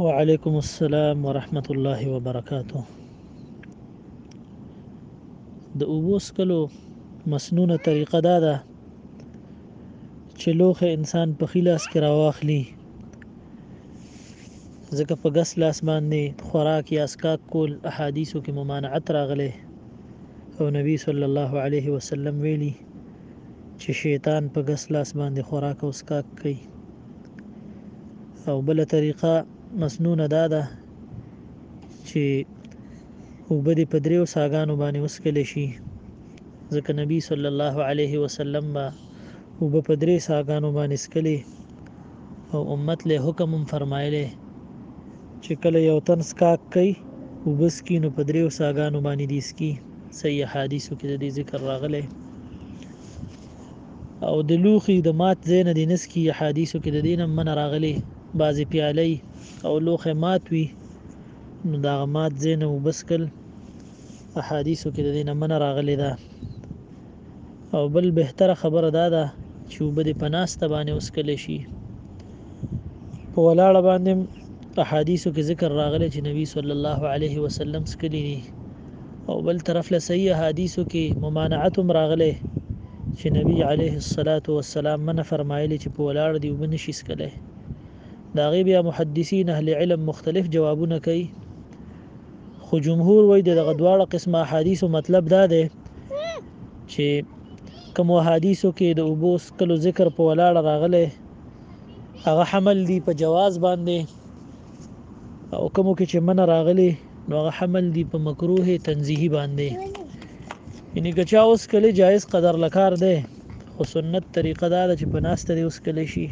وعلیکم السلام ورحمت الله وبرکاته د اوبو سکلو مسنونه طریقه دا ده چې لوخه انسان په خلاص کې راواخلي ځکه په غس لاس باندې خوراک یا اسکاک کول احادیثو کې ممانعت راغله او نبی صلی الله علیه وسلم ویلي چې شیطان په ګس لاس باندې خوراک او څکاک کوي او بله طریقه مسنونه دا ده چې اوبه دې په دریو ساګانو باندې وسکل شي ځکه نبی صلی الله علیه وسلم با اوبه په درې ساګانو باندې سکلي او امت له حکم هم فرمایلی چه کله یو تن څکاک کوي اوبه څکي نو په دریو څاګانو باندې دي څکي صحیح احادیثو کې د دې ذکر راغلی او د لوخي د مات ځای نه دي نسکي احادیثو کې د دې نه من راغلی بعضې پیالۍ او لوښی مات وي نو د هغه مات ځای نه وبسکل احادیثو کې د دې نه من راغلی ده او بل بهتره خبره دا ده چې اوبه دې په ناسته باندې وڅکل شي په ولاړه باندې احادیثو کې ذکر راغلی چې نبی صلی الله علیه وسلم څکلی دي او بل طرف له صحیح احادیثو کې ممانعت هم راغلی چې نبی علیه الصلاۃ والسلام منه فرمایلی چې په ولاړ دی وبنه شي څکلی دا غي بیا محدثین اهل علم مختلف جوابونه کوي خو جمهور وایي د دغه دواړه قسمه احادیثو مطلب دا دی چې کوم احادیثو کې د اوبو سکلو ذکر په ولاړه راغلی هغه حمل دی په جواز باندې او کوم کې چې من راغلی نو هغه حمل دی په مکروه تنزیهی باندې یعنی که چا اوس کله جایز قدر لکار دی خو سنت طریقه دا چې په ناس ته اوس کله شي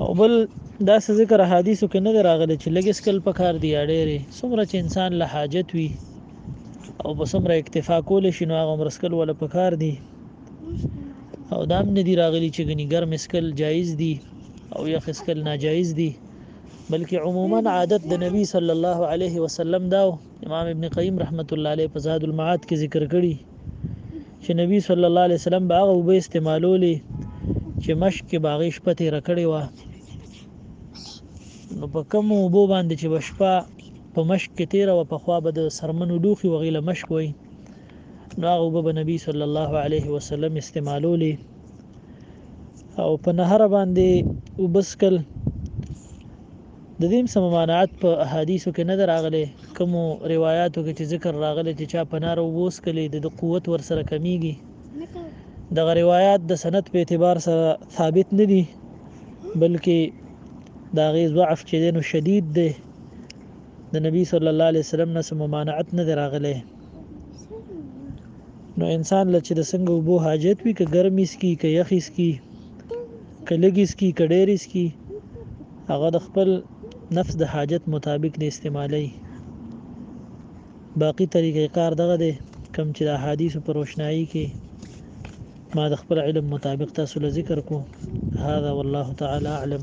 او بل دا څه ذکر حدیثو کې نه دی راغلی چې لږ سکل پکار دی اړېری څومره چې انسان له حاجت وي او په څومره اکتفا کول شي نو هغه عمر سکل ولا پکار دی او دا هم نه دی راغلی چې غني ګرم سکل جایز دی او یخ سکل ناجایز دی بلکې عموما عادت د نبی صلی الله علیه وسلم داو امام ابن قیم رحمت الله علیه په زاد المعاد کې ذکر کړي چې نبی صلی الله علیه وسلم به هغه وبې استعمالولې چې مشک کې باغې شپه تیر کړې و نو په کوم وبو باندې چې بشپا په مشک کې تیر او په خوا به د سرمنو لوخي وغیله مشک وای نو هغه وبو به نبی صلی الله علیه وسلم استعمالولې او په نهر باندې وبسکل د دې څه ممانعت په احادیثو کې نه ده راغلې، کومو روایاتو کې چې ذکر راغلی چې چا پنار اوبه وڅکلې د ده قوت ورسره کمیږي دغه روایات د سند په اعتبار سره ثابت نه دي بلکې د هغې ضعف چې دی نو شدید دی د نبی صلی الله علیه وسلم نه څه ممانعت نه دی راغلی. نو انسان لچې د څنګه وبو حاجت وي که ګرمي سکی که یخي سکی که لګي سکی که ډېری سکی هغه د خپل نفس د حاجت مطابق نه استعمالي باقی طریقې کار دغه دی کم چې د احادیث پر روشنايي کې ما د خپل علم مطابق تاسو له ذکر کو هذا والله تعالی اعلم